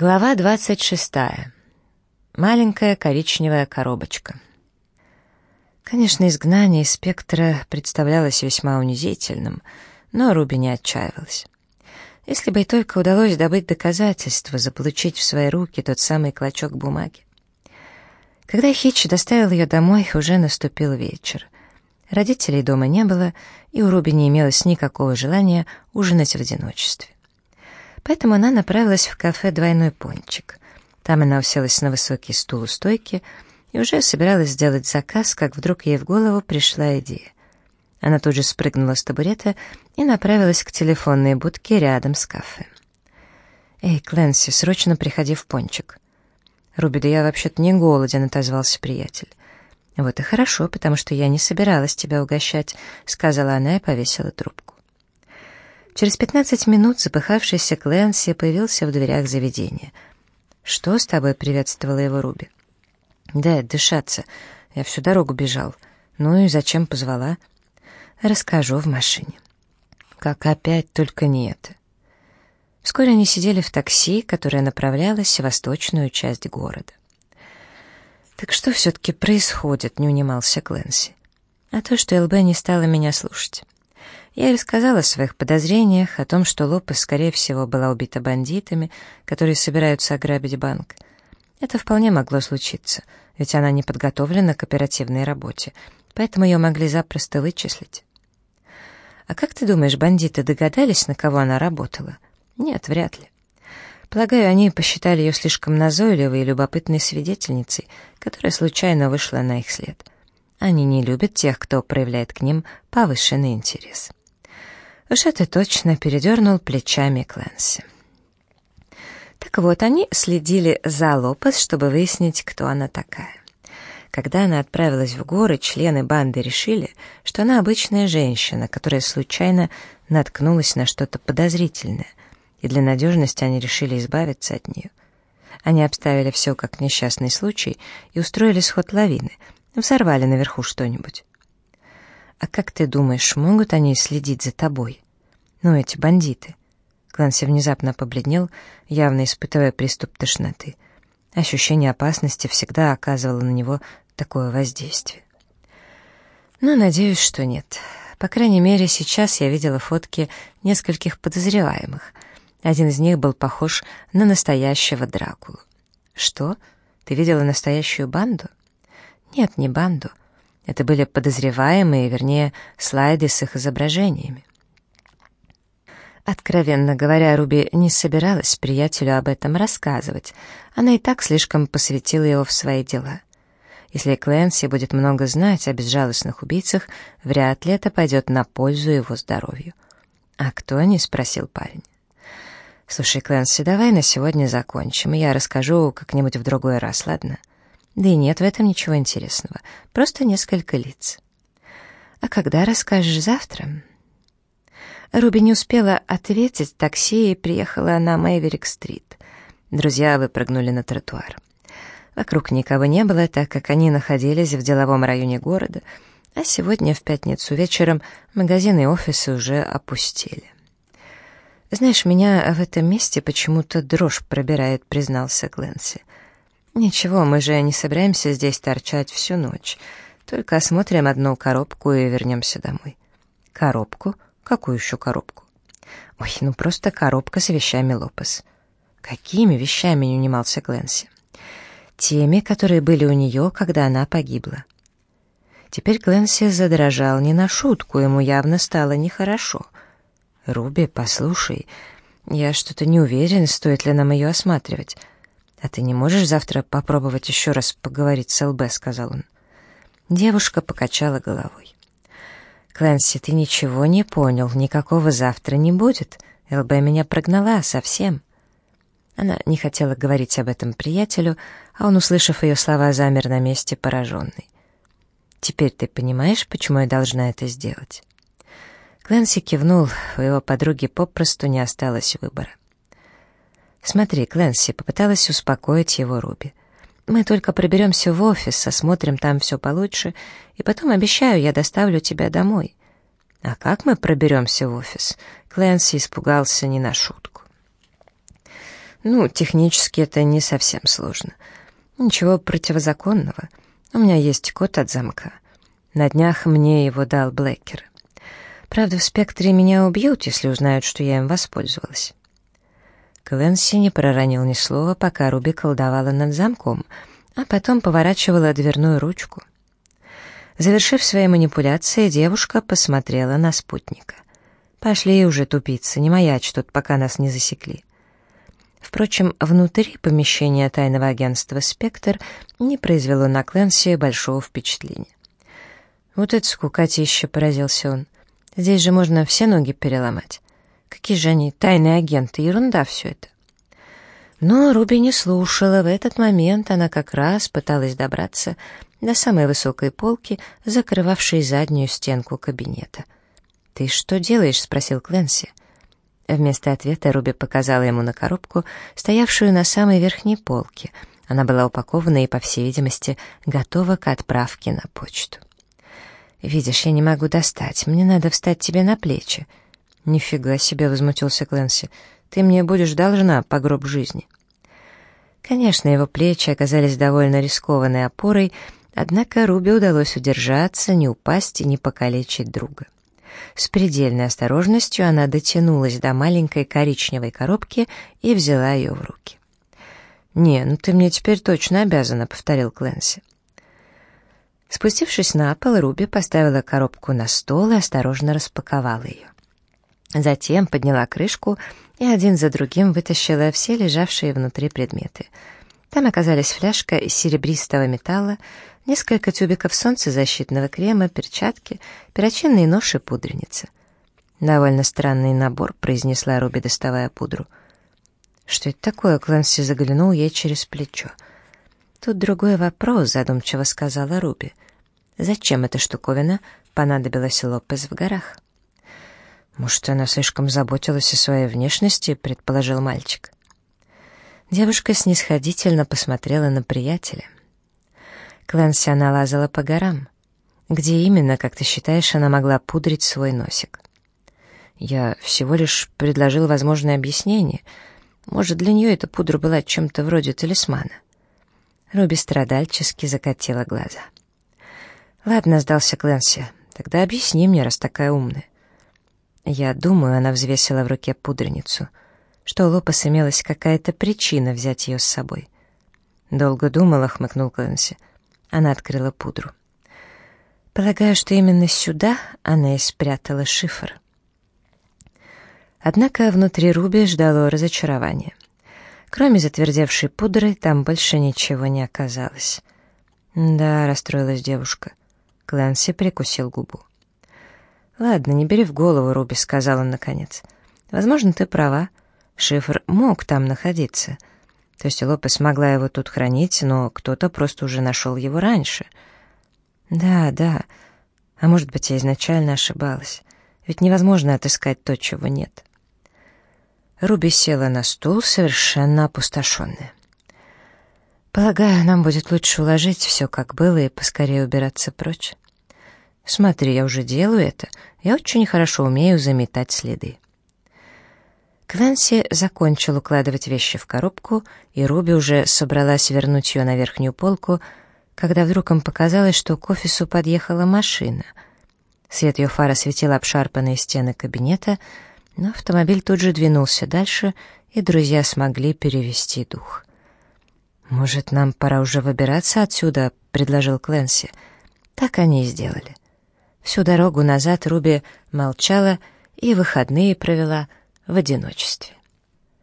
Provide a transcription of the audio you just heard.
Глава 26. Маленькая коричневая коробочка. Конечно, изгнание из спектра представлялось весьма унизительным, но Руби не отчаивалась. Если бы ей только удалось добыть доказательства, заполучить в свои руки тот самый клочок бумаги. Когда Хитч доставил ее домой, уже наступил вечер. Родителей дома не было, и у Руби не имелось никакого желания ужинать в одиночестве. Поэтому она направилась в кафе «Двойной пончик». Там она уселась на высокий стул у стойки и уже собиралась сделать заказ, как вдруг ей в голову пришла идея. Она тут же спрыгнула с табурета и направилась к телефонной будке рядом с кафе. «Эй, Кленси, срочно приходи в пончик». «Руби, да я вообще-то не голоден», — отозвался приятель. «Вот и хорошо, потому что я не собиралась тебя угощать», — сказала она и повесила трубку. Через пятнадцать минут запыхавшийся Клэнси появился в дверях заведения. «Что с тобой?» — приветствовала его Руби. «Да, дышаться. Я всю дорогу бежал. Ну и зачем позвала?» «Расскажу в машине». «Как опять, только не это». Вскоре они сидели в такси, которое направлялось в восточную часть города. «Так что все-таки происходит?» — не унимался Клэнси. «А то, что ЛБ не стала меня слушать». Я рассказала о своих подозрениях, о том, что Лопес, скорее всего, была убита бандитами, которые собираются ограбить банк. Это вполне могло случиться, ведь она не подготовлена к оперативной работе, поэтому ее могли запросто вычислить. А как ты думаешь, бандиты догадались, на кого она работала? Нет, вряд ли. Полагаю, они посчитали ее слишком назойливой и любопытной свидетельницей, которая случайно вышла на их след. Они не любят тех, кто проявляет к ним повышенный интерес. Уж это точно передернул плечами Клэнси. Так вот, они следили за Лопес, чтобы выяснить, кто она такая. Когда она отправилась в горы, члены банды решили, что она обычная женщина, которая случайно наткнулась на что-то подозрительное, и для надежности они решили избавиться от нее. Они обставили все как несчастный случай и устроили сход лавины, взорвали наверху что-нибудь. «А как ты думаешь, могут они следить за тобой?» «Ну, эти бандиты». Кланси внезапно побледнел, явно испытывая приступ тошноты. Ощущение опасности всегда оказывало на него такое воздействие. Но надеюсь, что нет. По крайней мере, сейчас я видела фотки нескольких подозреваемых. Один из них был похож на настоящего Дракулу. «Что? Ты видела настоящую банду?» «Нет, не банду. Это были подозреваемые, вернее, слайды с их изображениями. Откровенно говоря, Руби не собиралась приятелю об этом рассказывать. Она и так слишком посвятила его в свои дела. Если Клэнси будет много знать о безжалостных убийцах, вряд ли это пойдет на пользу его здоровью. «А кто они?» — спросил парень. «Слушай, Клэнси, давай на сегодня закончим, и я расскажу как-нибудь в другой раз, ладно?» Да и нет в этом ничего интересного, просто несколько лиц. А когда расскажешь завтра? Руби не успела ответить, такси и приехала на Мэйверик-стрит. Друзья выпрыгнули на тротуар. Вокруг никого не было, так как они находились в деловом районе города, а сегодня в пятницу вечером магазины и офисы уже опустили. «Знаешь, меня в этом месте почему-то дрожь пробирает», — признался Гленси. «Ничего, мы же не собираемся здесь торчать всю ночь. Только осмотрим одну коробку и вернемся домой». «Коробку? Какую еще коробку?» «Ой, ну просто коробка с вещами Лопес». «Какими вещами?» — не унимался Гленси. «Теми, которые были у нее, когда она погибла». Теперь Гленси задрожал не на шутку, ему явно стало нехорошо. «Руби, послушай, я что-то не уверен, стоит ли нам ее осматривать». «А ты не можешь завтра попробовать еще раз поговорить с ЛБ?» — сказал он. Девушка покачала головой. «Клэнси, ты ничего не понял, никакого завтра не будет. ЛБ меня прогнала совсем». Она не хотела говорить об этом приятелю, а он, услышав ее слова, замер на месте пораженный. «Теперь ты понимаешь, почему я должна это сделать?» Клэнси кивнул, у его подруги попросту не осталось выбора. «Смотри, Клэнси», — попыталась успокоить его Руби. «Мы только проберемся в офис, осмотрим там все получше, и потом, обещаю, я доставлю тебя домой». «А как мы проберемся в офис?» Клэнси испугался не на шутку. Ну, технически это не совсем сложно. Ничего противозаконного. У меня есть код от замка. На днях мне его дал Блэкер. Правда, в спектре меня убьют, если узнают, что я им воспользовалась. Кленси не проронил ни слова, пока Руби колдовала над замком, а потом поворачивала дверную ручку. Завершив свои манипуляции, девушка посмотрела на спутника. «Пошли уже, тупицы, не маячь тут, пока нас не засекли». Впрочем, внутри помещения тайного агентства «Спектр» не произвело на Кленси большого впечатления. «Вот это скукотища!» — поразился он. «Здесь же можно все ноги переломать. Какие же они тайные агенты, ерунда все это». Но Руби не слушала. В этот момент она как раз пыталась добраться до самой высокой полки, закрывавшей заднюю стенку кабинета. «Ты что делаешь?» — спросил Кленси. Вместо ответа Руби показала ему на коробку, стоявшую на самой верхней полке. Она была упакована и, по всей видимости, готова к отправке на почту. «Видишь, я не могу достать, мне надо встать тебе на плечи». «Нифига себе!» — возмутился Кленси. «Ты мне будешь должна по гроб жизни». Конечно, его плечи оказались довольно рискованной опорой, однако Руби удалось удержаться, не упасть и не покалечить друга. С предельной осторожностью она дотянулась до маленькой коричневой коробки и взяла ее в руки. «Не, ну ты мне теперь точно обязана», — повторил Кленси. Спустившись на пол, Руби поставила коробку на стол и осторожно распаковала ее. Затем подняла крышку и один за другим вытащила все лежавшие внутри предметы. Там оказались фляжка из серебристого металла, несколько тюбиков солнцезащитного крема, перчатки, перочинный нож и пудреница. «Довольно странный набор», — произнесла Руби, доставая пудру. «Что это такое?» — Клэнси заглянул ей через плечо. «Тут другой вопрос», — задумчиво сказала Руби. «Зачем эта штуковина понадобилась Лопес в горах?» «Может, она слишком заботилась о своей внешности?» — предположил мальчик. Девушка снисходительно посмотрела на приятеля. Клэнси она лазала по горам. Где именно, как ты считаешь, она могла пудрить свой носик? Я всего лишь предложил возможное объяснение. Может, для нее эта пудра была чем-то вроде талисмана. Руби страдальчески закатила глаза. «Ладно», — сдался Клэнси, — «тогда объясни мне, раз такая умная». Я думаю, она взвесила в руке пудреницу, что у Лопес имелась какая-то причина взять ее с собой. Долго думала, хмыкнул Клэнси. Она открыла пудру. Полагаю, что именно сюда она и спрятала шифр. Однако внутри Руби ждало разочарование. Кроме затвердевшей пудры, там больше ничего не оказалось. «Да», — расстроилась девушка. Клэнси прикусил губу. «Ладно, не бери в голову, Руби», — сказал он наконец. «Возможно, ты права. Шифр мог там находиться. То есть Лопес могла его тут хранить, но кто-то просто уже нашел его раньше». «Да, да. А может быть, я изначально ошибалась. Ведь невозможно отыскать то, чего нет». Руби села на стул, совершенно опустошенная. «Полагаю, нам будет лучше уложить все, как было, и поскорее убираться прочь. Смотри, я уже делаю это. Я очень хорошо умею заметать следы». Квенси закончил укладывать вещи в коробку, и Руби уже собралась вернуть ее на верхнюю полку, когда вдруг им показалось, что к офису подъехала машина. Свет ее фара светил обшарпанные стены кабинета — но автомобиль тут же двинулся дальше, и друзья смогли перевести дух. «Может, нам пора уже выбираться отсюда?» — предложил Кленси. Так они и сделали. Всю дорогу назад Руби молчала и выходные провела в одиночестве.